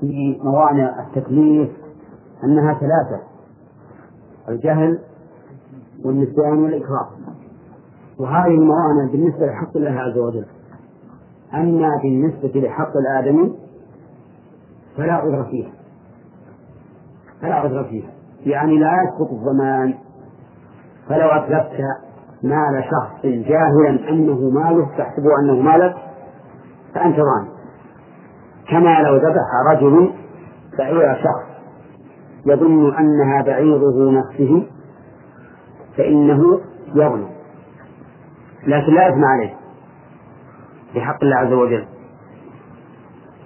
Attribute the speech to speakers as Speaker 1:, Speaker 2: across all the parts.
Speaker 1: في موانع التكليف أنها ثلاثة الجهل والنسيان والإكراه. وهذه الموانع بالنسبة لحق الله عز وجل. أما بالنسبة لحق الآدمي فلا عذر فيها. فلا عذر فيها. يعني لا يسقط الضمان. فلو أتلفت مال شخص جاهلا أنه ماله تحسبه أنه مالك فأنت ضامن كما لو ذبح رجل بعير شخص يظن أنها بعيره نفسه فإنه يظلم. لكن لا إثم عليه بحق الله عز وجل.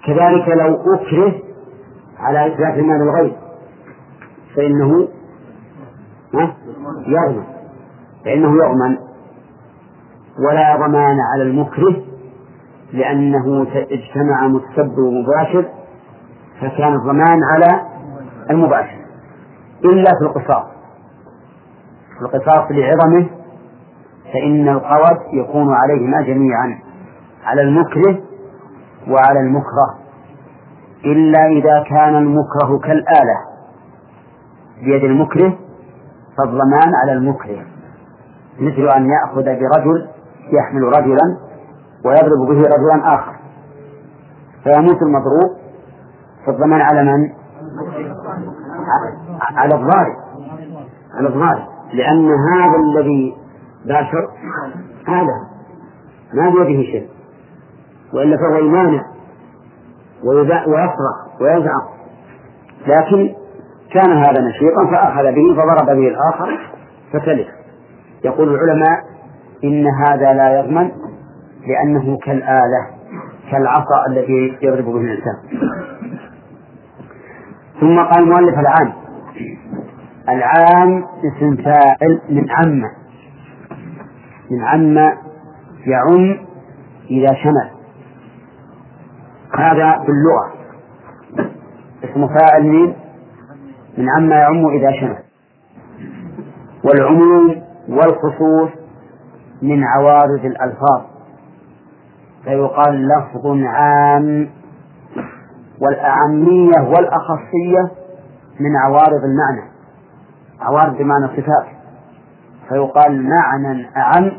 Speaker 1: كذلك لو أكره على إتلاف المال الغير فإنه يضمن فإنه يضمن. ولا ضمان على المكره لأنه اجتمع متسبب ومباشر فكان الضمان على المباشر إلا في القصاص. القصاص لعظمه فإن القود يكون عليهما جميعا على المكره وعلى المكره إلا إذا كان المكره كالآلة بيد المكره فالضمان على المكره. مثل أن يأخذ برجل يحمل رجلا ويضرب به رجلا آخر. فيموت المضروب فالضمان على من؟ على الضارب. على الضارب. لأن هذا الذي باشر هذا. ما بيده شيء. وإلا فهو يمانع ويصرخ ويزعق. لكن كان هذا نشيطا فأخذ به فضرب به الآخر فتلف. يقول العلماء إن هذا لا يضمن. لأنه كالآلة كالعصا التي يضرب به الإنسان. ثم قال المؤلف العام العام اسم فاعل من عم من عم يعم إذا شمل. هذا في اللغة اسم فاعل من من عم يعم إذا شمل. والعموم والخصوص من عوارض الألفاظ. فيقال لفظ عام والأعمية والأخصية من عوارض المعنى. عوارض بمعنى صفات. فيقال معنى أعم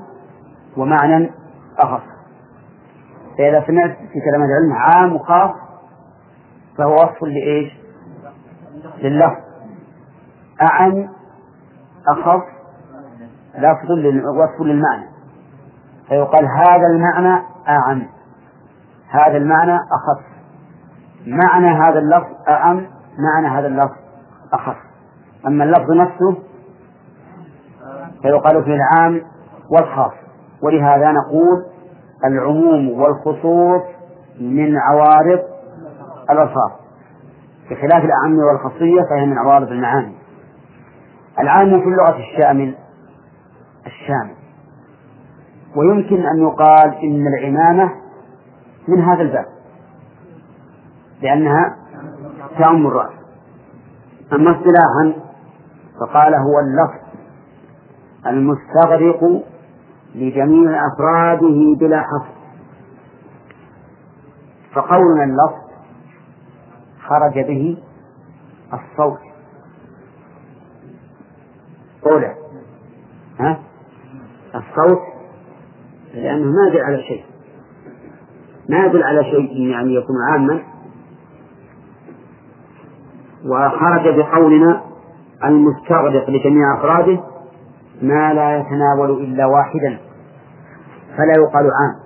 Speaker 1: ومعنى أخص. فإذا سمعت في كلمة العلم عام وخاص فهو وصف لإيش؟ لللفظ. أعم أخص لفظ وصف للمعنى. فيقال هذا المعنى أعم هذا المعنى أخص معنى هذا اللفظ أعم معنى هذا اللفظ أخص أما اللفظ نفسه فيقال فيه العام والخاص. ولهذا نقول العموم والخصوص من عوارض الألفاظ. بخلاف الأعم والخاصية فهي من عوارض المعاني. العام في اللغة الشامل الشامل. ويمكن أن يقال إن العمامة من هذا الباب لأنها تعم الرأس. أما اصطلاحا فقال هو اللفظ المستغرق لجميع أفراده بلا حصر. فقولنا اللفظ خرج به الصوت. قوله ها؟ الصوت لأنه ما يدل على شيء. ما يدل على شيء يعني يكون عاما. وخرج بقولنا المستغرق لجميع أفراده ما لا يتناول إلا واحدا فلا يقال عام.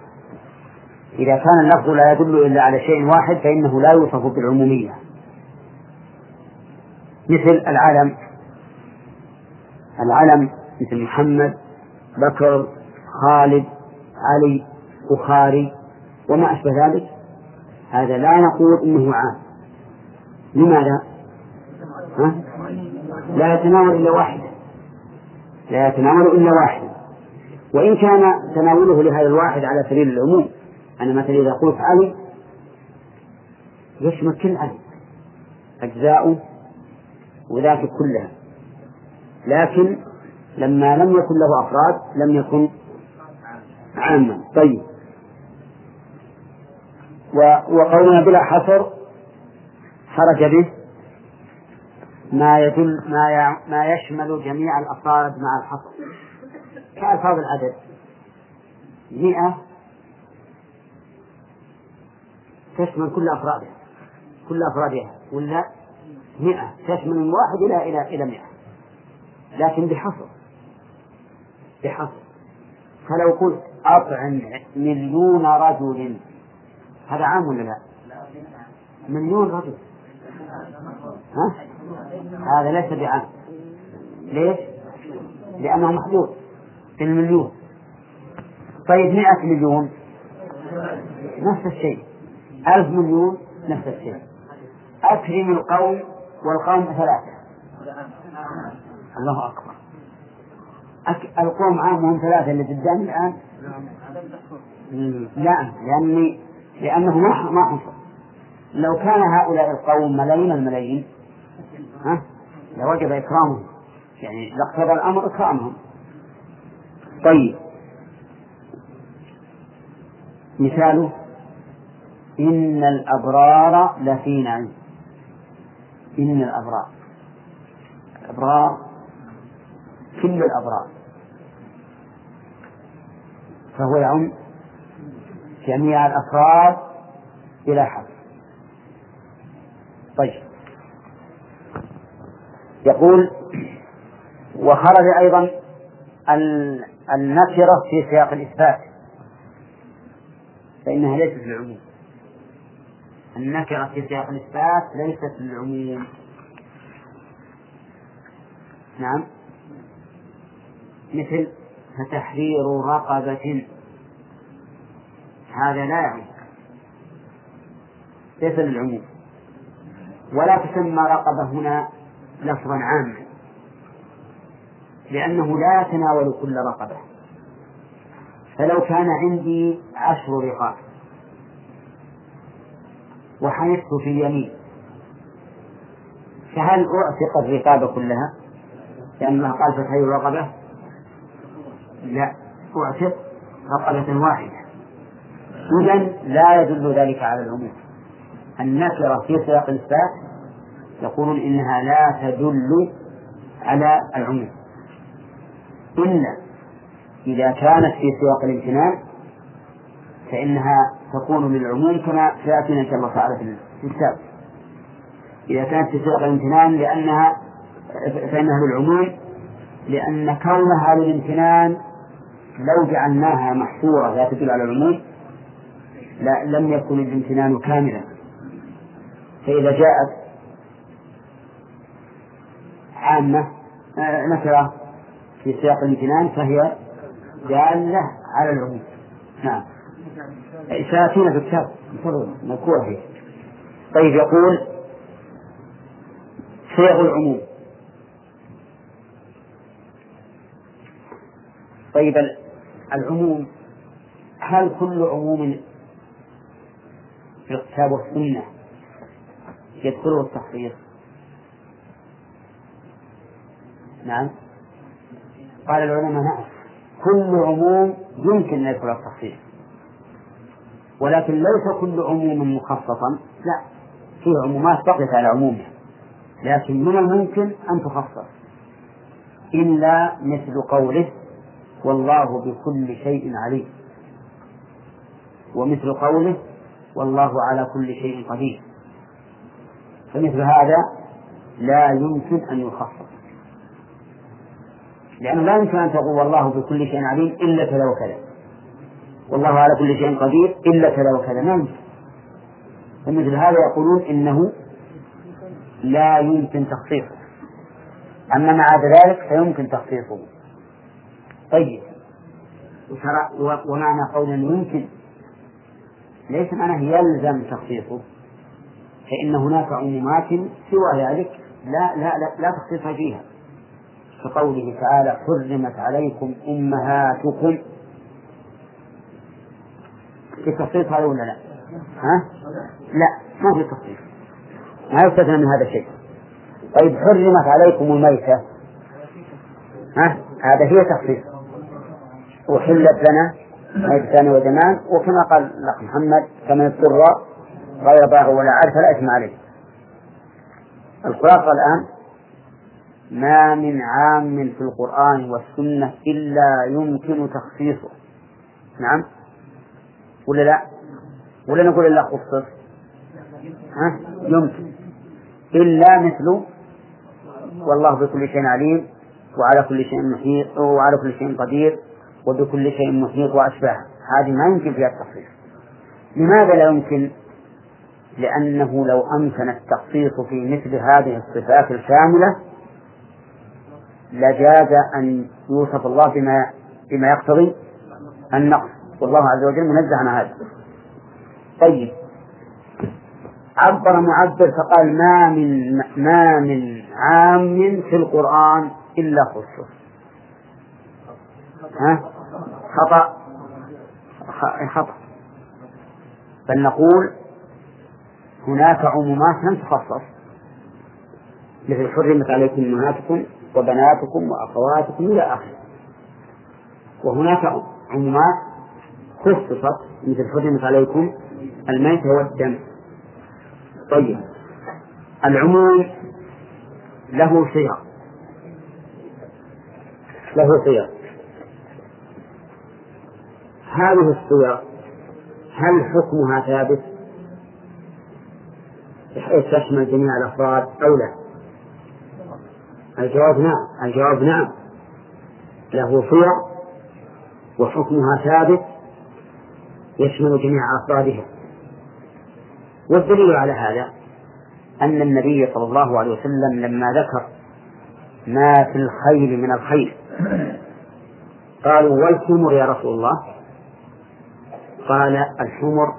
Speaker 1: إذا كان اللفظ لا يدل إلا على شيء واحد فإنه لا يوصف بالعمومية. مثل العلم العلم مثل محمد بكر خالد علي بخاري وما أشبه ذلك هذا لا نقول إنه عام لماذا؟ ها؟ لا يتناول إلا واحد لا يتناول إلا واحد وإن كان تناوله لهذا الواحد على سبيل العموم أنا مثلا إذا قلت علي يشمل كل علي أجزاؤه وذاك كلها لكن لما لم يكن له أفراد لم يكن عاما. طيب. وقولنا بلا حصر خرج به ما يدل ما ما يشمل جميع الأفراد مع الحصر. كألفاظ العدد. مئة تشمل كل أفرادها. كل أفرادها. ولا مئة تشمل من واحد إلى إلى إلى مئة. لكن بحصر. بحصر. فلو قلت أطعم مليون رجل؟ هذا عام ولا لا؟ مليون رجل. ها؟ هذا ليس بعام. ليش؟ لأنه محدود في المليون. طيب مئة مليون. نفس الشيء. ألف مليون نفس الشيء. أكرم القوم والقوم ثلاثة. الله أكبر. القوم عامهم ثلاثة اللي قدامي الآن. لا لأني لأنه ما ما حصل. لو كان هؤلاء القوم ملايين الملايين ها لوجب إكرامهم. يعني لاقتضى الأمر إكرامهم. طيب. مثاله إن الأبرار لفي نعيم. إن الأبرار. الأبرار كل الأبرار. فهو يعم جميع الأفراد بلا حد. طيب. يقول وخرج أيضا النكرة في سياق الإثبات. فإنها ليست للعموم النكرة في سياق الإثبات ليست للعموم نعم. مثل فتحرير رقبة. هذا لا يعني ليس للعموم. ولا تسمى رقبة هنا لفظا عاما. لأنه لا يتناول كل رقبة. فلو كان عندي عشر رقاب وحنثت في اليمين فهل أعتق الرقاب كلها؟ لأن الله قال فتحي الرقبة؟ لا أعتق رقبة واحدة. إذا لا يدل ذلك على العموم. النكرة في سياق الإثبات يقولون إنها لا تدل على العموم. إلا إذا كانت في سياق الامتنان فإنها تكون للعموم كما سيأتينا إن شاء الله تعالى في الكتاب. إذا كانت في سياق الامتنان لأنها فإنها للعموم لأن كونها للامتنان لو جعلناها محصورة لا تدل على العموم لا لم يكن الامتنان كاملا. فإذا جاءت عامة آه، نكرة في سياق الامتنان فهي دالة على العموم. نعم. سيأتينا في الكتاب. مذكورة هي طيب يقول صيغ العموم. طيب العموم هل كل عموم في الكتاب والسنة يدخله التخصيص نعم. قال العلماء نعم. كل عموم يمكن أن يدخل التخصيص ولكن ليس كل عموم مخصصا. لا فيه عمومات بقيت على عمومها. لكن من الممكن أن تخصص؟ إلا مثل قوله والله بكل شيء عليم. ومثل قوله والله على كل شيء قدير. فمثل هذا لا يمكن أن يخصص لأنه لا يمكن أن تقول والله بكل شيء عليم إلا كذا وكذا. والله على كل شيء قدير إلا كذا وكذا. ما يمكن. فمثل هذا يقولون إنه لا يمكن تخصيصه أما مع ذلك فيمكن تخصيصه طيب. ومعنى قول يمكن ليس معناه يلزم تخصيصه. فإن هناك عمومات سوى ذلك لا لا لا, لا تخصيص فيها. كقوله تعالى حرمت عليكم أمهاتكم. في تخصيص هذا ولا لا؟ ها؟ لا ما في تخصيص. ما يستثنى من هذا الشيء طيب حرمت عليكم الميتة. ها؟ هذا هي تخصيص. أحلت لنا ميتتان ودمان وكما قال الأخ محمد فمن اضطر غير باغ ولا عاد فلا إثم عليه. الخلاصة الآن ما من عام في القرآن والسنة إلا يمكن تخصيصه. نعم؟ ولا لا؟ ولا نقول إلا خصص؟ ها؟ يمكن. إلا مثل والله بكل شيء عليم وعلى كل شيء محيط وعلى كل شيء قدير. وبكل شيء محيط وأشباه. هذه ما يمكن فيها التخصيص لماذا لا يمكن؟ لأنه لو أمكن التخصيص في مثل هذه الصفات الكاملة لجاز أن يوصف الله بما بما يقتضي النقص. والله عز وجل منزه عن هذا. طيب. عبر معبر فقال ما من ما من عام في القرآن إلا خصص ها؟ خطأ؟ خطأ. بل نقول هناك عمومات لم تخصص. مثل حرمت عليكم أمهاتكم وبناتكم وأخواتكم إلى آخره. وهناك عمومات خصصت مثل حرمت عليكم الميت والدم. طيب. العموم له صيغ. له صيغ. هذه الصيغ هل حكمها ثابت؟ بحيث تشمل جميع الأفراد أو لا؟ الجواب نعم الجواب نعم. له صيغ وحكمها ثابت يشمل جميع أفرادها. والدليل على هذا أن النبي صلى الله عليه وسلم لما ذكر ما في الخيل من الخيل قالوا والحمر يا رسول الله. قال الحمر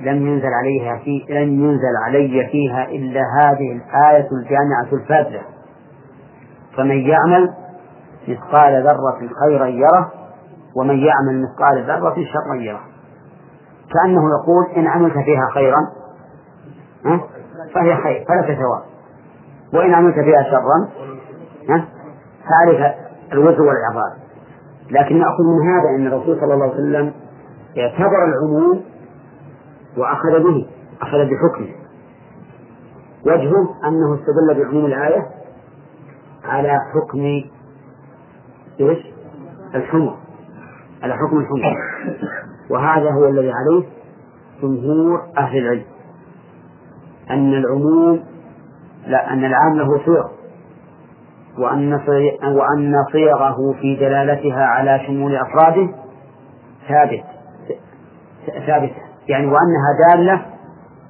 Speaker 1: لم ينزل عليها في لم ينزل علي فيها إلا هذه الآية الجامعة الفاتحة فمن يعمل مثقال ذرة خيرا يره ومن يعمل مثقال ذرة شرا يره. كأنه يقول إن عملت فيها خيرا فهي خير فلك ثواب. وإن عملت فيها شرا فعليك الوزر والعقاب لكن نأخذ من هذا أن الرسول صلى الله عليه وسلم اعتبر العموم وأخذ به أخذ بحكمه. وجهه أنه استدل بعموم الآية على حكم إيش؟ الحمر على حكم الحمر وهذا هو الذي عليه جمهور أهل العلم. أن العموم لا أن العام له صيغ وأن وأن صيغه في دلالتها على شمول أفراده ثابت. ثابتة. يعني وأنها دالة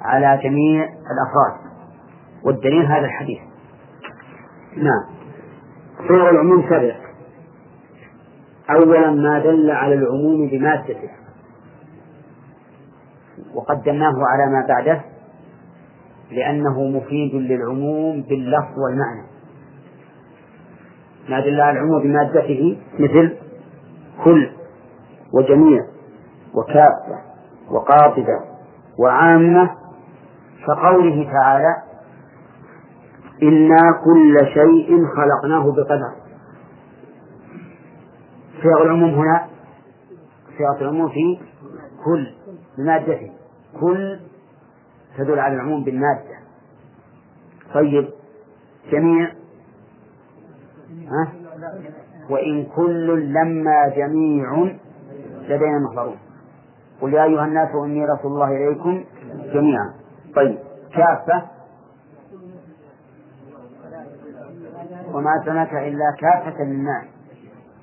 Speaker 1: على جميع الأفراد. والدليل هذا الحديث. نعم. صيغ العموم سبع. أولا ما دل على العموم بمادته وقدمناه على ما بعده لأنه مفيد للعموم باللفظ والمعنى. ما دل على العموم بمادته مثل كل وجميع وكافة وقاطبة وعامة كقوله تعالى إنا كل شيء خلقناه بقدر. صيغ العموم هنا صيغة العموم في كل بمادته كل تدل على العموم بالمادة. طيب جميع ها؟ وإن كل لما جميع لدينا محضرون قل يا أيها الناس إني رسول الله إليكم جميعا. طيب كافة؟ وما سمك إلا كافة للناس.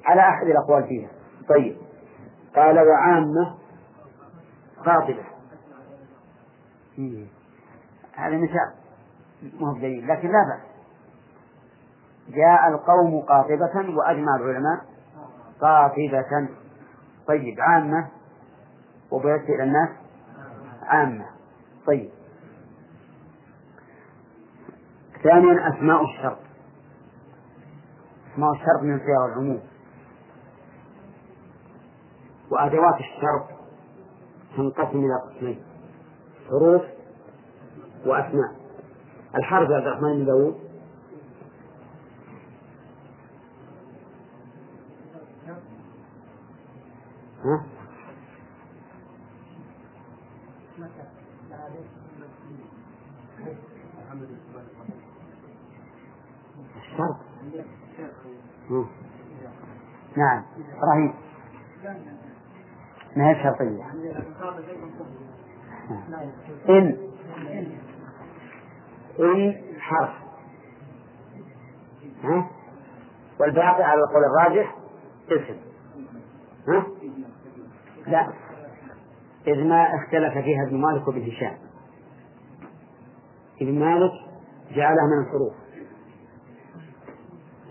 Speaker 1: على أحد الأقوال فيها. طيب قال وعامة قاطبة هذا مثال. مو بدليل لكن لا بأس. جاء القوم قاطبة وأجمع العلماء قاطبة. طيب عامة وبيت إلى الناس عامة. طيب. ثانيا أسماء الشرط أسماء الشرط من صيغ العموم وأدوات الشرط تنقسم إلى قسمين حروف وأسماء. الحرف يا عبد الرحمن بن داوود. ها؟ الشرط نعم. إبراهيم. ما هي شرطية إن. إن حرف. ها؟ والباقي على القول الراجح اسم. ها؟ لا. إذ ما اختلف فيها ابن مالك وابن هشام. ابن مالك جعلها من الحروف.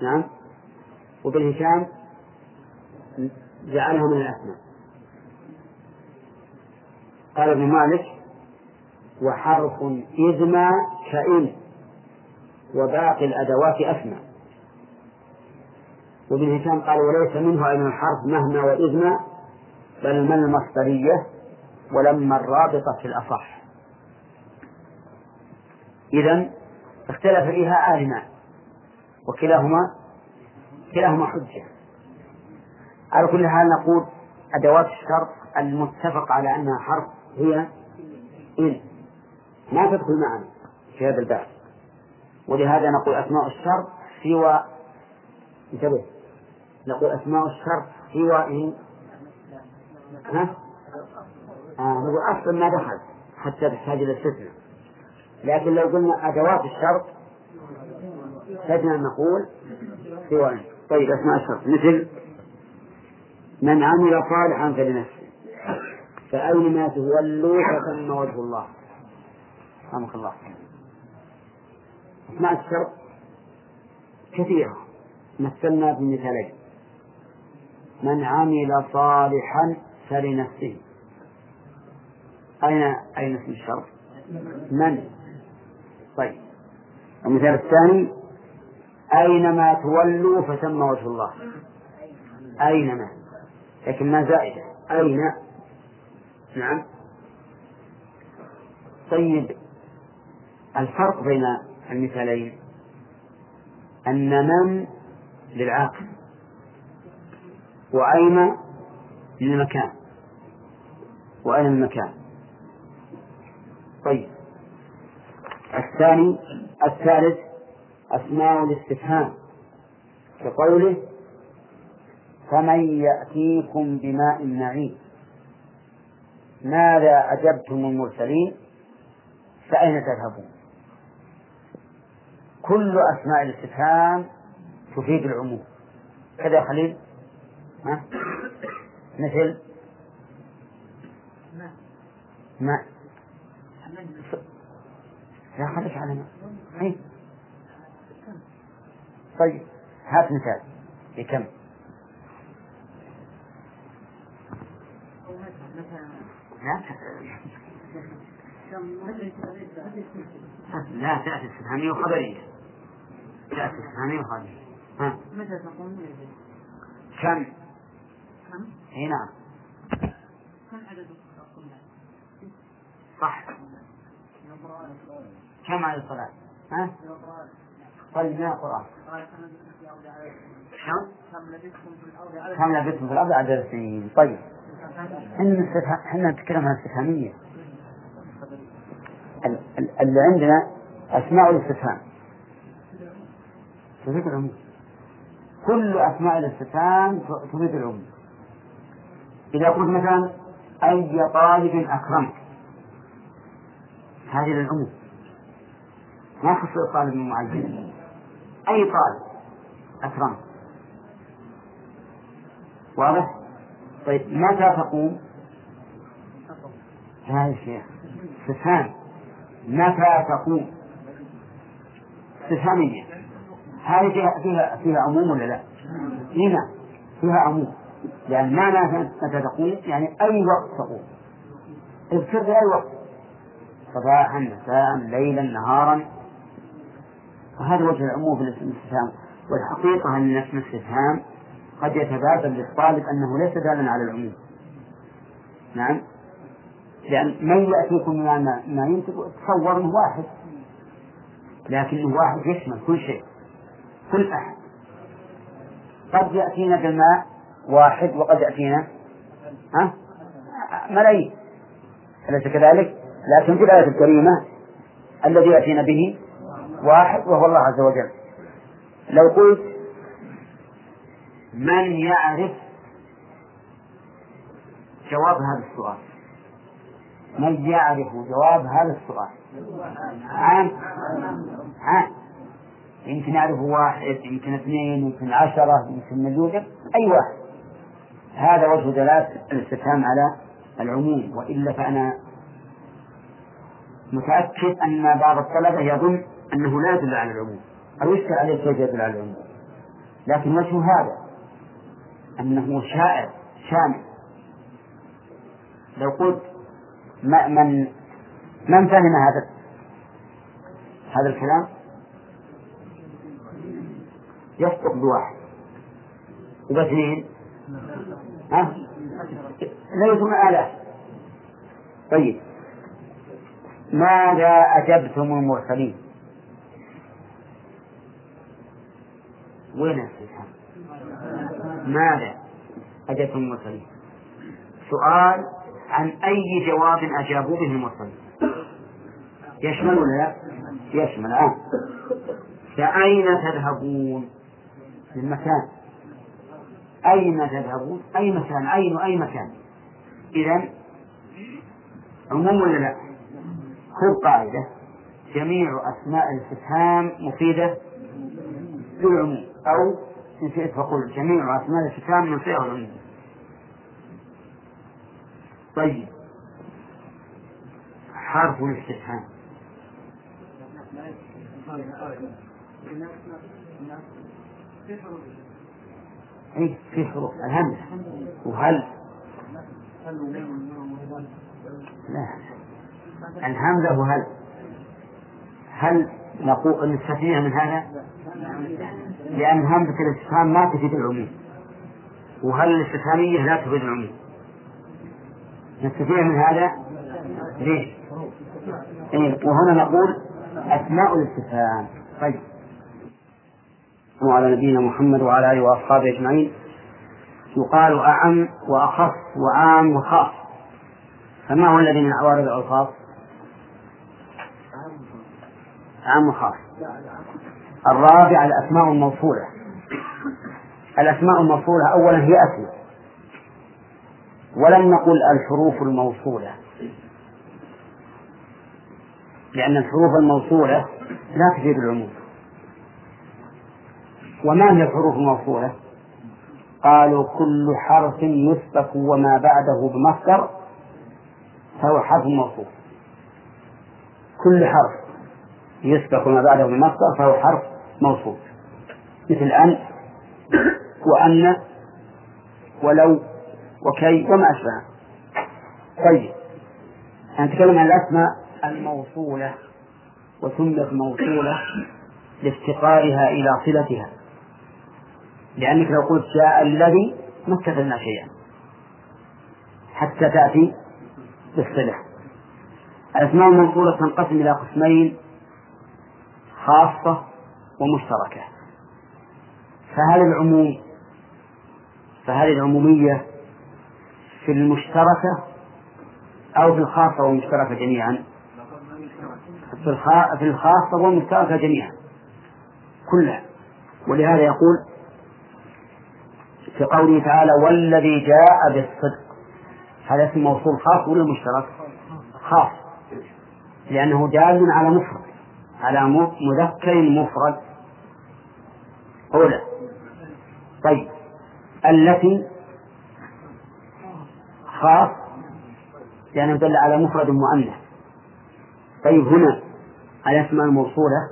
Speaker 1: نعم. وابن هشام جعلها من الأسماء. قال ابن مالك وحرف إذما كإن وباقي الأدوات أسماء. وابن هشام قال وليس منه أي من الحرف مهما وإذما بل من المصدرية ولما الرابطة في الأصح. إذا اختلف فيها عالمان وكلاهما كلاهما حجة. على كل حال نقول أدوات الشرط المتفق على أنها حرف هي إن. ما تدخل معنا في هذا الباب. ولهذا نقول أسماء الشرط سوى انتبه. نقول أسماء الشرط سوى إن. ها؟ آه نقول أصلا ما دخل حتى تحتاج إلى استثناء. لكن لو قلنا أدوات الشرط لجنا نقول سوى طيب أسماء الشرط. مثل من عمل صالحا فلنفسه. فأينما تولوا فثم وجه الله. رحمك الله. أسماء الشرط كثيرة. مثلنا بمثالين من عمل صالحا فلنفسه. أين أين اسم الشرط؟ من؟ طيب. المثال الثاني أينما تولوا فثم وجه الله. أينما. لكن ما زائدة. أين؟ نعم. طيب الفرق بين المثالين. أن من للعاقل وأين للمكان وأين المكان. طيب. الثاني الثالث أسماء الاستفهام كقوله فمن يأتيكم بماء معين ماذا أجبتم المرسلين؟ فأين تذهبون؟ كل أسماء الاستفهام تفيد العموم. كذا خليل؟ ها؟ مثل؟ ماء. لا خليك على ماء. طيب هات مثال. بكم لا تأتي استفهامية وخبرية تأتي استفهامية وخبرية ها. متى تقوم كم؟ كم؟ إي نعم. كم عدد صح. كم عدد الصلاة؟ ها؟ طيب ما القرآن؟ كم؟ كم لبثتم في الأرض؟ عدد السنين طيب. إحنا نتكلم عن الاستفهامية اللي عندنا أسماء الاستفهام. تفيد العموم. كل أسماء الاستفهام تفيد العموم. إذا قلت مثلا أي طالب أكرمت هذه للعموم. ما خص طالب معين أي طالب أكرمت واضح؟ طيب متى تقوم؟ لا يا شيخ. استفهام. متى تقوم؟ استفهامية هذه فيها فيها فيها عموم ولا لا؟ هنا فيها عموم. لأن معنى متى تقوم؟ يعني أي وقت تقوم. اذكر أي وقت. صباحا مساء ليلا نهارا. وهذا وجه العموم في الاستفهام. والحقيقة أن اسم الاستفهام قد يتبادل للطالب أنه ليس دالا على العموم. نعم؟ لأن من يأتيكم ما ما ينتج تصور أنه واحد. لكنه واحد يشمل كل شيء. كل أحد. قد يأتينا بالماء واحد وقد يأتينا ها؟ ملايين. أليس كذلك؟ لكن في الآية الكريمة الذي يأتينا به واحد وهو الله عز وجل. لو قلت من يعرف جواب هذا السؤال؟ من يعرف جواب هذا السؤال؟ عام. عام. يمكن يعرفه واحد يمكن اثنين يمكن عشرة يمكن مليون أي واحد. هذا وجه دلالة الاستفهام على العموم. وإلا فأنا متأكد أن بعض الطلبة يظن أنه لا يدل على العموم. أو يشكل عليه كيف يدل على العموم. لكن وجه هذا أنه شائع شامل لو قلت ما من من فهم هذا هذا الكلام؟ يسقط بواحد. وباثنين؟ ها؟ ليسوا آلاف طيب. ماذا أجبتم المرسلين؟ وين الاستفهام ماذا؟ أجبتم المرسلين. سؤال عن أي جواب أجابوا به المرسلين. يشمل ولا لا؟ يشمل. آه. فأين تذهبون؟ المكان أين تذهبون؟ أي مكان؟ أين؟ أي مكان؟ إذا عموم ولا لا؟ خذ قاعدة. جميع أسماء الاستفهام مفيدة للعموم. أو إن شئت فقل جميع أسماء الاستفهام من صيغ العموم طيب. حرف الاستفهام. اي في حروف. الهمزة. وهل. لا. الهمزة وهل. هل نقول نستثنيها من هذا؟ لأن همزة الاستفهام ما تفيد العموم. وهل الاستفهامية لا تفيد العموم؟ نستفيد من هذا؟ ليش؟ إيه وهنا نقول أسماء الاستفهام. طيب. وعلى نبينا محمد وعلى آله وأصحابه أجمعين. يقال أعم وأخص وعام وخاص فما هو الذي من عوارض الألفاظ؟ عام وخاص الرابع الأسماء الموصولة. الأسماء الموصولة أولا هي أسماء. ولم نقل الحروف الموصولة. لأن الحروف الموصولة لا تفيد العموم. وما هي الحروف الموصولة؟ قالوا كل حرف يسبق وما بعده بمصدر فهو حرف موصول. كل حرف يسبق وما بعده بمصدر فهو حرف موصول. مثل أن وأن ولو وكي وما أشبه. طيب. نتكلم عن الأسماء الموصولة وسميت موصولة لافتقارها إلى صلتها. لأنك لو قلت جاء الذي ما استفدنا شيئا. حتى تأتي بالصلة. الأسماء الموصولة تنقسم إلى قسمين خاصة ومشتركة. فهل العموم فهل العمومية في المشتركة أو في الخاصة والمشتركة جميعا؟ في الخاصة والمشتركة جميعا. كلها. ولهذا يقول في قوله تعالى والذي جاء بالصدق هذا اسم موصول خاص ولا مشترك؟ خاص. لأنه دال على مفرد على مذكر مفرد. أولى طيب. التي خاص لأنه دل على مفرد مؤنث. طيب هنا الأسماء الموصولة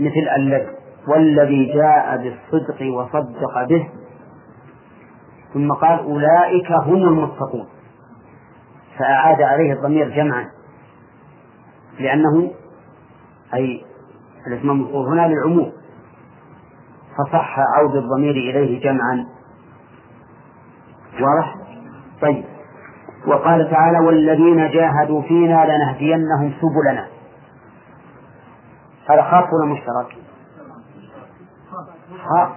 Speaker 1: مثل الذي والذي جاء بالصدق وصدق به. ثم قال أولئك هم المتقون. فأعاد عليه الضمير جمعا. لأنه أي الاسم المذكور هنا للعموم. فصح عود الضمير إليه جمعا. واضح؟ طيب. وقال تعالى والذين جاهدوا فينا لنهدينهم سبلنا. هذا خاص ولا مشترك؟ خاص.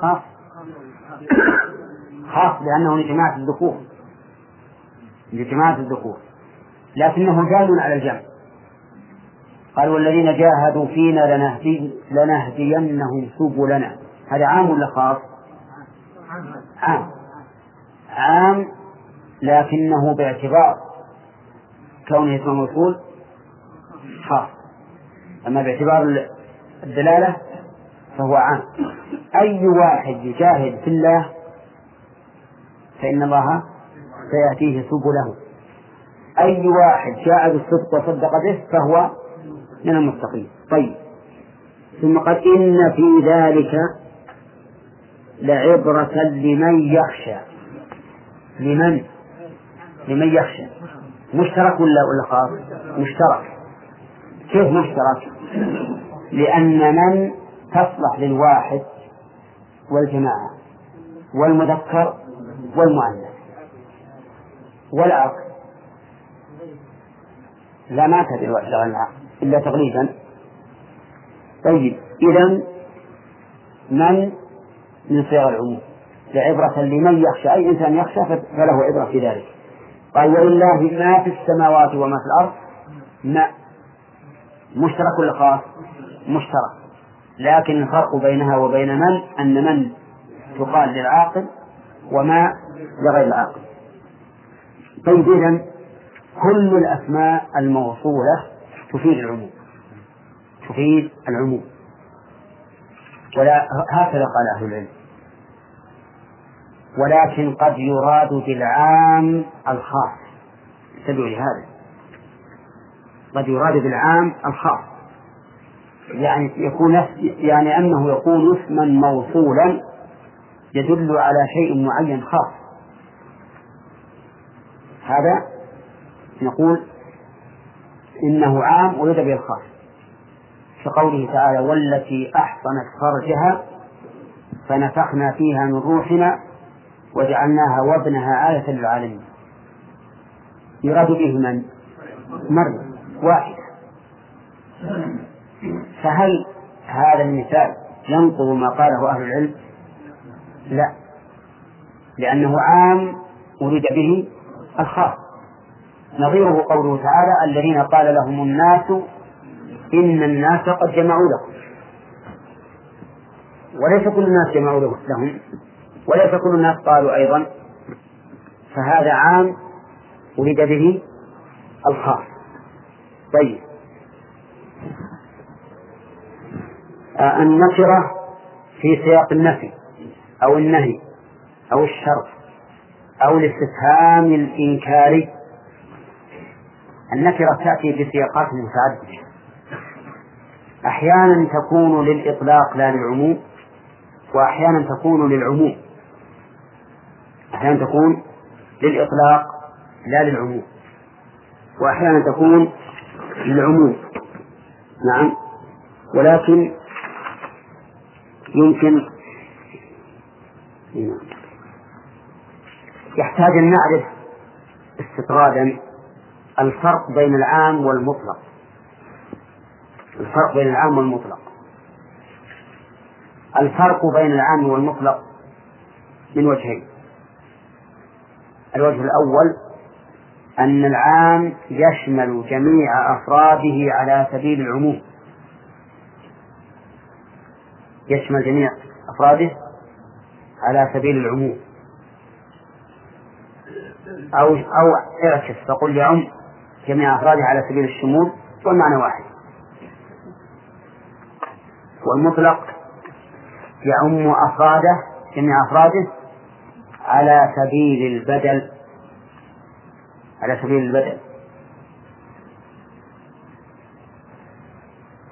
Speaker 1: خاص. خاص لأنه لجماعة الذكور. لجماعة الذكور. لكنه دال على الجمع. قال والذين جاهدوا فينا لنهدي لنهدينهم سبلنا. هذا عام ولا خاص؟ عام. عام لكنه باعتبار. كونه اسم موصول خاص. أما باعتبار الدلالة فهو عام. أي واحد يجاهد في الله فإن الله سيأتيه سبله. أي واحد جاء بالصدق وصدق به فهو من المتقين. طيب. ثم قال إن في ذلك لعبرة لمن يخشى. لمن؟ لمن يخشى. مشترك ولا ولا خاص؟ مشترك. كيف مشترك؟ لأن من تصلح للواحد والجماعة والمذكر والمؤنث والعقل لا ما تدري العقل إلا تغليبا طيب إذا من من صيغ العموم؟ لعبرة لمن يخشى أي إنسان يخشى فله عبرة في ذلك. قال ولله ما في السماوات وما في الأرض. ما؟ مشترك ولا خاص؟ مشترك. لكن الفرق بينها وبين من؟ أن من تقال للعاقل وما لغير العاقل. طيب إذا كل الأسماء الموصولة تفيد العموم. تفيد العموم. ولا هكذا قال أهل العلم. ولكن قد يراد بالعام الخاص. انتبهوا لهذا قد يراد بالعام الخاص. يعني يكون يعني أنه يكون اسما موصولا يدل على شيء معين خاص. هذا نقول إنه عام ويدل به الخاص كقوله تعالى والتي أحصنت فرجها فنفخنا فيها من روحنا وجعلناها وابنها آية للعالمين. يراد به من؟ مريم واحدة فهل هذا المثال ينقض ما قاله أهل العلم؟ لا. لأنه عام أريد به الخاص. نظيره قوله تعالى الذين قال لهم الناس إن الناس قد جمعوا لكم. وليس كل الناس جمعوا لهم. وليس كل الناس قالوا أيضا فهذا عام أريد به الخاص. طيب. آه، النكرة في سياق النفي أو النهي أو الشرط أو الاستفهام الإنكاري النكرة تأتي بسياقات متعددة. أحيانا تكون للإطلاق لا للعموم وأحيانا تكون للعموم. أحيانا تكون للإطلاق لا للعموم وأحيانا تكون للعموم. نعم. ولكن يمكن يحتاج أن نعرف استطرادا الفرق بين العام والمطلق. الفرق بين العام والمطلق. الفرق بين العام والمطلق من وجهين. الوجه الأول أن العام يشمل جميع أفراده على سبيل العموم. يشمل جميع أفراده على سبيل العموم. أو أو اعكس فقل يعم جميع أفراده على سبيل الشمول والمعنى واحد. والمطلق يعم أفراده جميع أفراده على سبيل البدل. على سبيل البدل.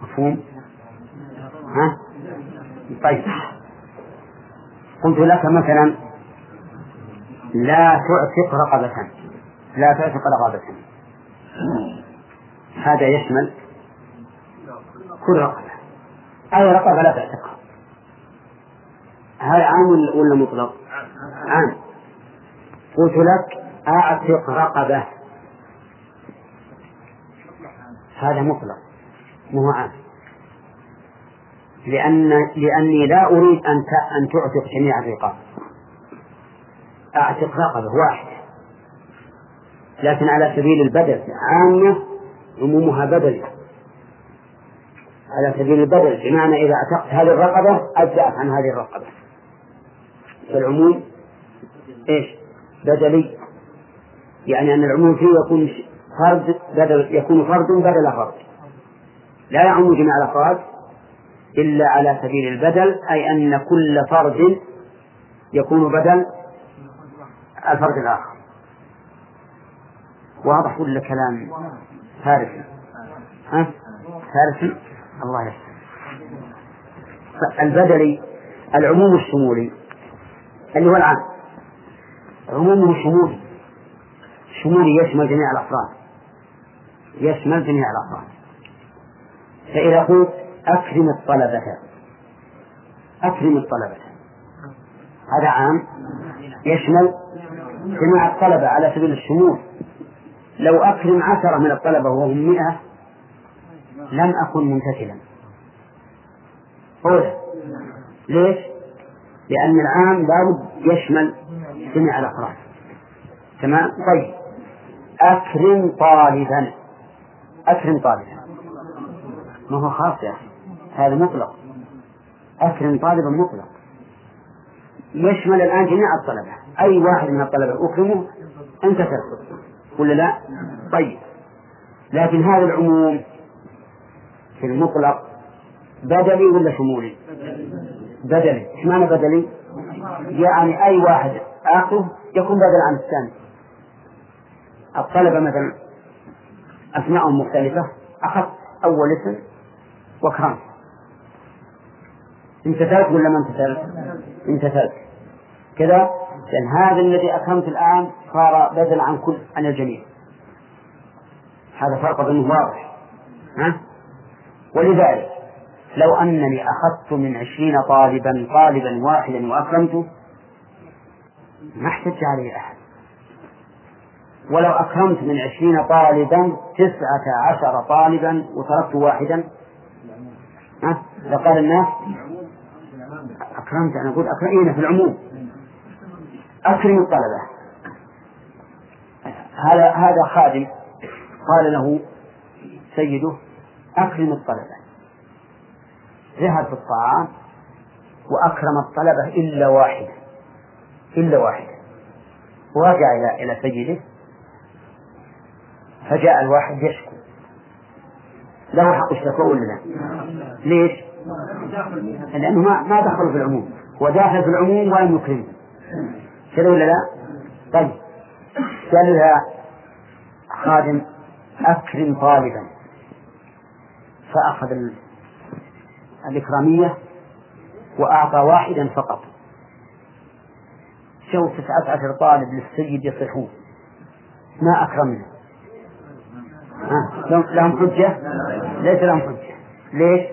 Speaker 1: مفهوم؟ ها؟ طيب. قلت لك مثلا لا تعتق رقبة. لا تعتق رقبة. هذا يشمل كل رقبة. أي رقبة لا تعتقها. هذا عام ولا مطلق؟ عام. قلت لك أعتق رقبة. هذا مطلق مو عام. لأن لأني لا أريد أن أن تعتق جميع الرقاب. أعتق رقبة واحدة. لكن على سبيل البدل عامة عمومها بدل. على سبيل البدل بمعنى إذا اعتقت هذه الرقبة أجزأت عن هذه الرقبة. فالعموم إيش؟ بدلي. يعني أن العموم فيه يكون فرد بدل يكون فرد بدل فرد. لا يعم جميع الأفراد إلا على سبيل البدل أي أن كل فرد يكون بدل الفرد الآخر. واضح ولا كلام؟ فارسي ها؟ فارسي الله يحسن البدلي العموم الشمولي اللي هو العام. عمومه شمولي شمولي يشمل جميع الأفراد. يشمل جميع الأفراد. فإذا قلت أكرم الطلبة. أكرم الطلبة. هذا عام يشمل جميع الطلبة على سبيل الشمول. لو أكرم عشرة من الطلبة وهم مئة لم أكن ممتثلا أولا ليش؟ لأن العام لابد يشمل جميع الأفراد. تمام؟ طيب. أكرم طالبا. أكرم طالبا. ما هو خاص يا أخي. هذا مطلق. أكرم طالبا مطلق. يشمل الآن جميع الطلبة. أي واحد من الطلبة أكرمه ترفض ولا لا؟ طيب لكن هذا العموم في المطلق بدلي ولا شمولي؟ بدلي، إيش معنى بدلي؟ يعني أي واحد آخره يكون بدل عن الثاني. الطلبة مثلا أسماءهم مختلفة أخذت أول اسم وأكرمت. امتثلت ولا ما امتثلت؟ امتثلت. كذا لأن هذا الذي أكرمت الآن صار بدل عن كل عن الجميع. هذا فرق بينه واضح. ها؟ ولذلك لو أنني أخذت من عشرين طالبا طالبا واحدا وأكرمته ما احتج عليه أحد. ولو أكرمت من عشرين طالبا تسعة عشر طالبا وتركت واحدا ها؟ لقال الناس أكرمت أنا أقول أكرمنا في العموم. أكرم الطلبة. هذا هذا خادم قال له سيده أكرم الطلبة. ذهب في الطعام وأكرم الطلبة إلا واحدا إلا واحدا ورجع إلى إلى سيده. فجاء الواحد يشكو. له حق الشكوى ولا لا؟ ليش؟ لأنه ما ما دخل في العموم. هو داخل في العموم ولم يكرمه. كذا ولا لا؟ طيب. قال لها خادم أكرم طالبا. فأخذ الإكرامية وأعطى واحدا فقط. شو تسعة عشر طالب للسيد يصيحون؟ ما أكرمنا. لهم حجة؟ ليس لهم حجة. ليش؟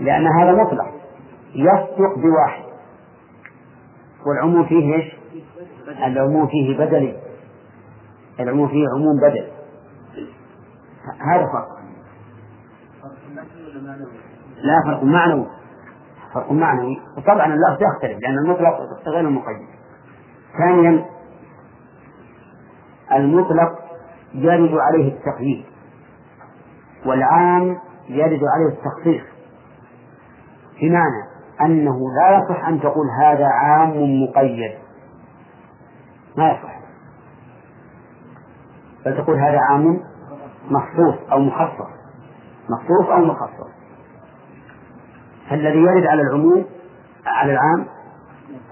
Speaker 1: لأن هذا مطلق. يصدق بواحد. والعموم فيه إيش؟ العموم فيه بدلي العموم فيه عموم بدل. هذا فرق. لا فرق معنوي. فرق معنوي. وطبعا اللفظ يختلف لأن المطلق غير المقيد ثانيا المطلق يرد عليه التقييد. والعام يرد عليه التخصيص بمعنى أنه لا يصح أن تقول هذا عام مقيد. ما يصح. بل تقول هذا عام مخصوص أو مخصص. مخصوص أو مخصص. فالذي يرد على العموم على العام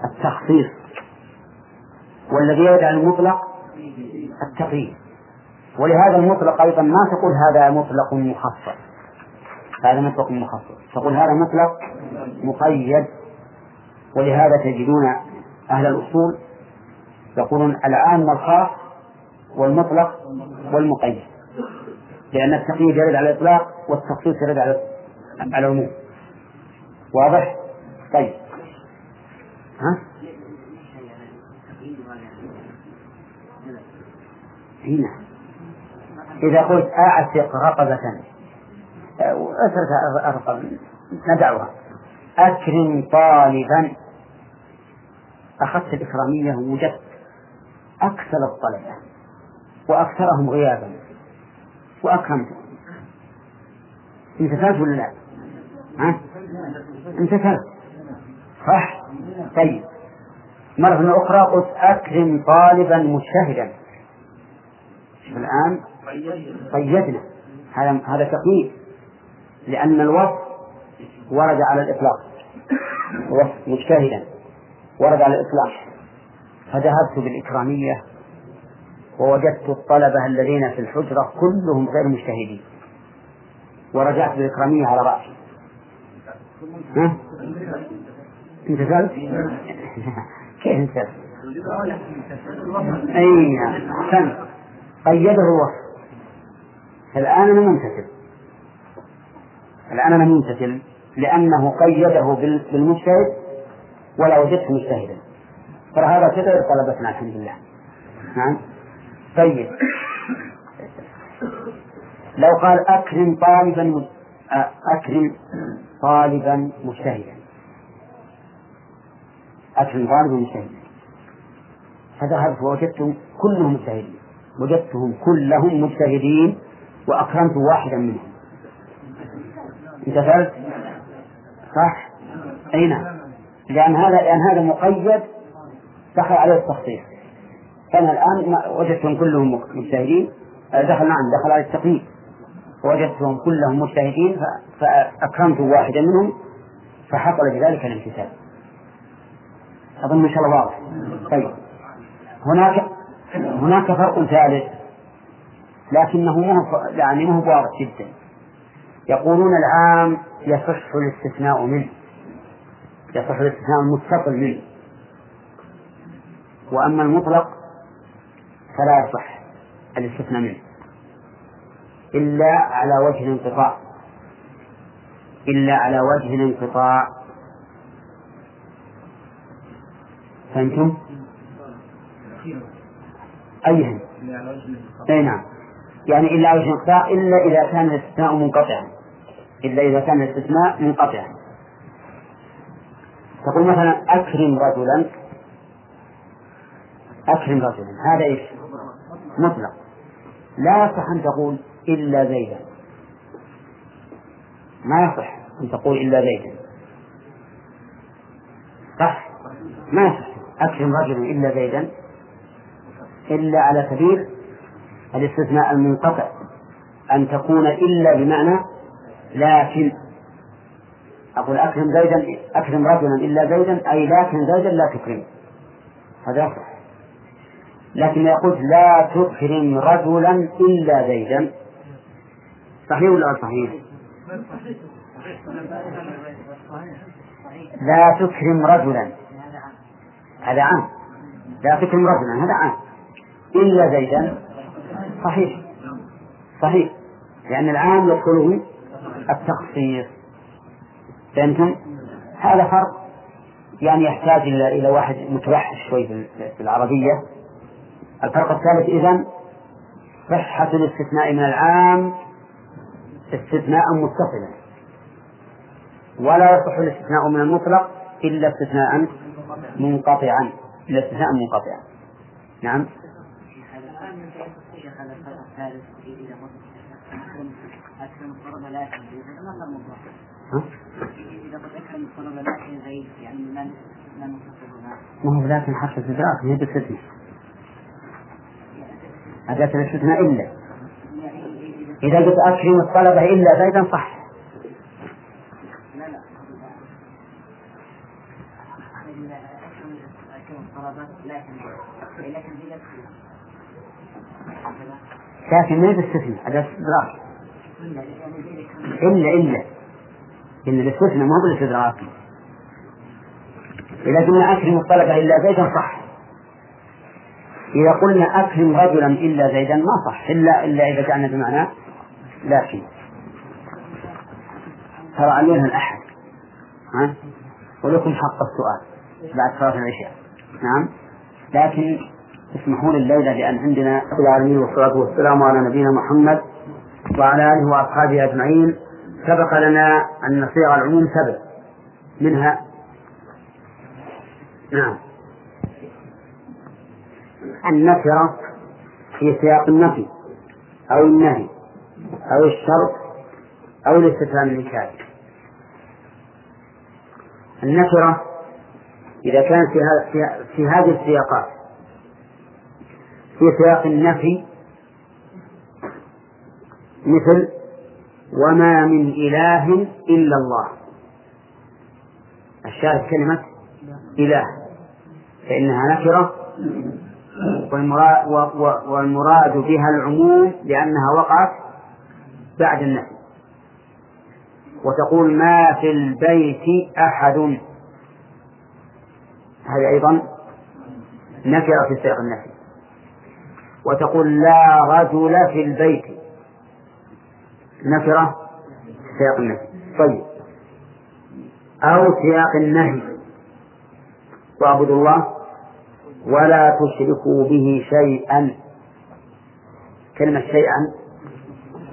Speaker 1: التخصيص. والذي يرد على المطلق التقييد. ولهذا المطلق أيضا ما تقول هذا مطلق مخصص. هذا مطلق مخصص. تقول هذا مطلق مقيد. ولهذا تجدون أهل الأصول يقولون العام والخاص والمطلق والمقيد. لأن التقييد يرد على الإطلاق والتخصيص يرد على على العموم. واضح؟ طيب. ها؟ هنا. إذا قلت أعتق رقبة. أترك الرقم ندعوها. أكرم طالبا. أخذت الإكرامية ووجدت أكثر الطلبة وأكثرهم غيابا وأكرمتهم امتثلت ولا لا؟ ها؟ امتثلت صح؟ طيب. مرة أخرى قلت أكرم طالبا مجتهدا. الآن. قيدنا هذا هذا تقييد. لأن الوصف ورد على الإطلاق. وصف مجتهدا. ورد على الإطلاق. فذهبت بالإكرامية ووجدت الطلبة الذين في الحجرة كلهم غير مجتهدين. ورجعت بالإكرامية على رأسي. قلت؟ كيف أنت؟ أي نعم قيده الوصف. الآن أنا ممتثل الآن أنا ممتثل لأنه قيده بالمجتهد ولا وجدته مجتهدا. ترى هذا كذا طلبتنا الحمد لله. نعم. طيب. لو قال أكرم طالبا أكرم طالبا مجتهدا. أكرم طالبا مجتهدا. فذهبت ووجدتهم كلهم مجتهدين. وجدتهم كلهم مجتهدين وأكرمت واحدا منهم. انتفعت صح؟ أي نعم. لأن هذا لأن هذا مقيد دخل عليه التخصيص. فأنا الآن وجدتهم كلهم مجتهدين. آه، دخل نعم دخل على التقييد. وجدتهم كلهم مجتهدين فأكرمت واحدا منهم فحصل بذلك الامتثال. أظن إن شاء الله واضح. طيب. هناك هناك فرق ثالث لكنه مو يعني مو واضح جدا. يقولون العام يصح الاستثناء منه. يصح الاستثناء المتصل منه. وأما المطلق فلا يصح الاستثناء منه. إلا على وجه الانقطاع. إلا على وجه الانقطاع. فهمتم؟ أيهم؟ أي نعم. يعني إلا وجه الانقطاع إلا إذا كان الاستثناء منقطعا. إلا إذا كان الاستثناء منقطعا تقول مثلا أكرم رجلا. أكرم رجلا. هذا إيش؟ مطلق. لا يصح أن تقول إلا زيدا. ما يصح أن تقول إلا زيدا. صح؟ ما يصح. أكرم رجلا إلا زيدا. إلا على سبيل الاستثناء المنقطع. أن تكون إلا بمعنى لكن أقول أكرم زيدا أكرم رجلا إلا زيدا أي لكن زيدا لا تكرم. هذا يصح لكن يقول لا تكرم رجلا إلا زيدا صحيح ولا صحيح؟ لا تكرم رجلا. هذا عام. لا تكرم رجلا هذا عام. إلا زيدا صحيح. صحيح. لأن العام يدخله التخصيص. فهمتم؟ هذا فرق. يعني يحتاج إلى إلى واحد متوحش شوي في العربية. الفرق الثالث إذن صحة الاستثناء من العام استثناء متصلا. ولا يصح الاستثناء من المطلق إلا استثناء منقطعا. إلا استثناء منقطعا. نعم. ها؟ إذا قد يعني من من ما هو لكن حرف استدراك هي بالاستثناء أداة الاستثناء إلا. إذا قلت أكرم الطلبة إلا زيدا صح. لكن ما باستثناء أداة استدراك إلا إلا. إن الاستثناء ما هو بالاستدراك إذا قلنا أكرم الطلبة إلا زيدا صح. إذا قلنا أكرم رجلا إلا زيدا ما صح. إلا إلا إذا جعلنا بمعنى لكن. ترى علينا الأحد. ها؟ ولكم حق السؤال. بعد صلاة العشاء. نعم؟ لكن اسمحوا لي الليلة لأن عندنا العالمين والصلاة والسلام على نبينا محمد وعلى آله وأصحابه أجمعين. سبق لنا أن صيغ العموم سبع منها. نعم. النكرة في سياق النفي أو النهي أو الشرط أو الاستفهام الإنكاري. النكرة إذا كانت في, في هذه السياقات في سياق النفي مثل وما من إله إلا الله. الشاهد كلمة إله. فإنها نكرة والمراد, بها العموم لأنها وقعت بعد النفي. وتقول ما في البيت أحد. هذه أيضا نكرة في سياق النفي. وتقول لا رجل في البيت. نكرة سياق النفي طيب. أو سياق النهي. واعبدوا الله ولا تشركوا به شيئا. كلمة شيئا.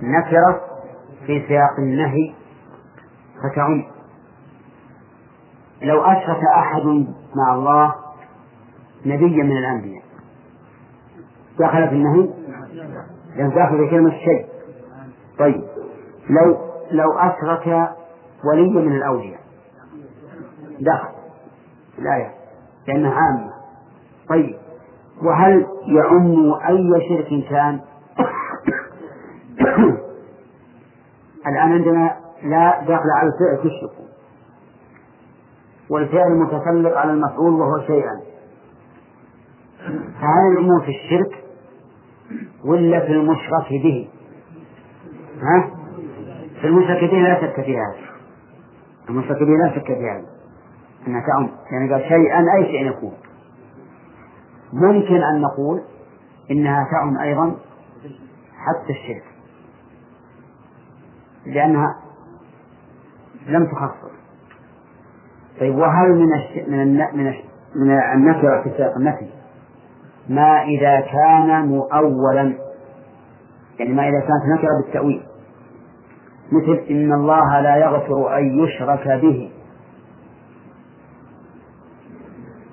Speaker 1: نكرة في سياق النهي. فتعم. لو أشرك أحد مع الله نبيا من الأنبياء دخل في النهي؟ داخل في كلمة شيء. طيب. لو لو أشرك ولي من الأولياء. دخل الآية لأنها عامة. طيب. وهل يعم أي شرك كان؟ الآن عندنا لا دخل على الفعل تشركوا والفعل متسلط على المفعول وهو شيئا. فهل الأمور في الشرك ولا في المشرك به؟ ها؟ في المشرك به لا شك في هذا. المشرك به لا شك في هذا. أنها تعم يعني قال شيئا أي شيء يكون. ممكن أن نقول إنها تعم أيضا حتى الشرك. لأنها لم تخصص طيب وهل من الش... من الن... من الش... من النكرة في سياق النفي؟ ما إذا كان مؤولا. يعني ما إذا كانت نكرة بالتأويل. مثل إن الله لا يغفر أن يشرك به.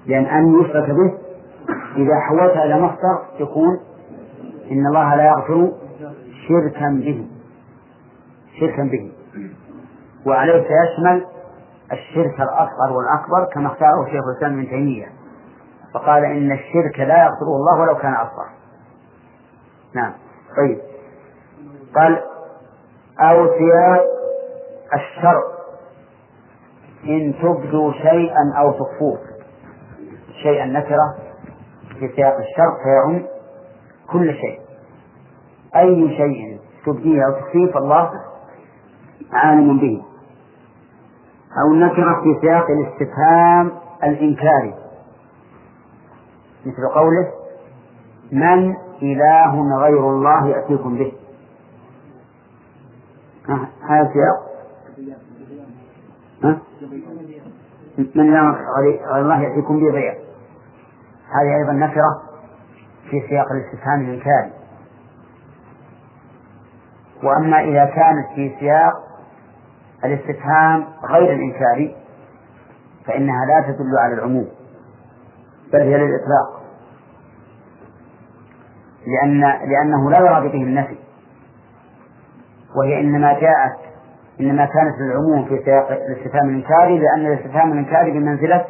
Speaker 1: لأن أن يشرك به إذا حولتها إلى مصدر يكون إن الله لا يغفر شركا به. شركا به. وعليه سيشمل الشرك الأصغر والأكبر كما اختاره شيخ الإسلام ابن تيمية. فقال إن الشرك لا يغفره الله ولو كان أصغر. نعم. طيب. قال أو سياق الشر إن تبدوا شيئا أو تخفوه. شيئا نكرة. في سياق الشر فيعم كل شيء. أي شيء تبديه أو تخفيه فالله عالم به. أو النكرة في سياق الاستفهام الإنكاري. مثل قوله من إله غير الله يأتيكم به. هذا سياق؟ من إله غير الله يأتيكم غير هذه أيضا نكرة في سياق الاستفهام الإنكاري. وأما إذا كانت في سياق الاستفهام غير الإنكاري فإنها لا تدل على العموم بل هي للإطلاق. لأن لأنه لا يراد به النفي. وهي إنما جاءت إنما كانت للعموم في سياق الاستفهام الإنكاري لأن الاستفهام الإنكاري بمنزلة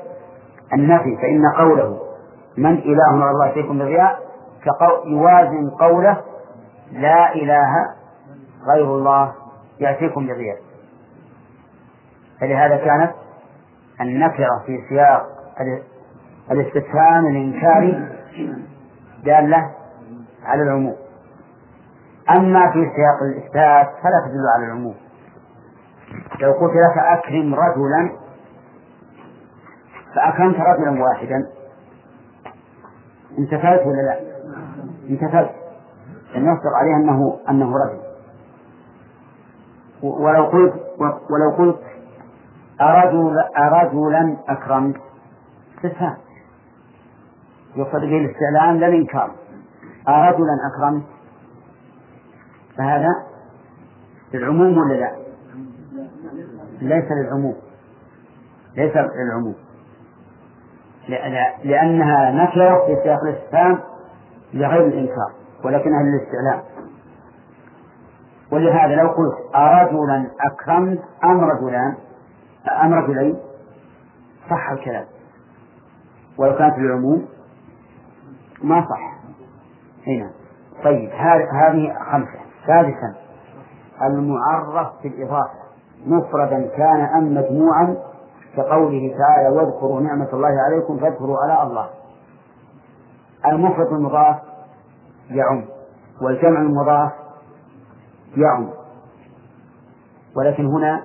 Speaker 1: النفي فإن قوله من إله غير الله يأتيكم بالرياء يوازن قوله لا إله غير الله يأتيكم بالرياء فلهذا كانت النكرة في سياق الاستفهام الإنكاري دالة على العموم. أما في سياق الإثبات فلا تدل على العموم. لو قلت لك أكرم رجلا فأكرمت رجلا واحدا. انتفلت ولا لا؟ انتفلت لأن يصدق عليه أنه أنه رجل. ولو قلت ولو قلت أرجل أرجلا أكرمت استفهام يقصد به الاستعلام لا الإنكار أرجلا أكرمت فهذا للعموم ولا لا؟ ليس للعموم. ليس للعموم. لأنها نكرة في سياق الاستفهام لغير الإنكار ولكنها للاستعلام ولهذا لو قلت أرجلا أكرمت أم رجلان أم رجلين صح الكلام. ولو كانت العموم ما صح. هنا طيب هذه خمسة. سادسا المعرف في الإضافة. مفردا كان أم مجموعا كقوله تعالى واذكروا نعمة الله عليكم فاذكروا على الله. المفرد المضاف يعم والجمع المضاف يعم. ولكن هنا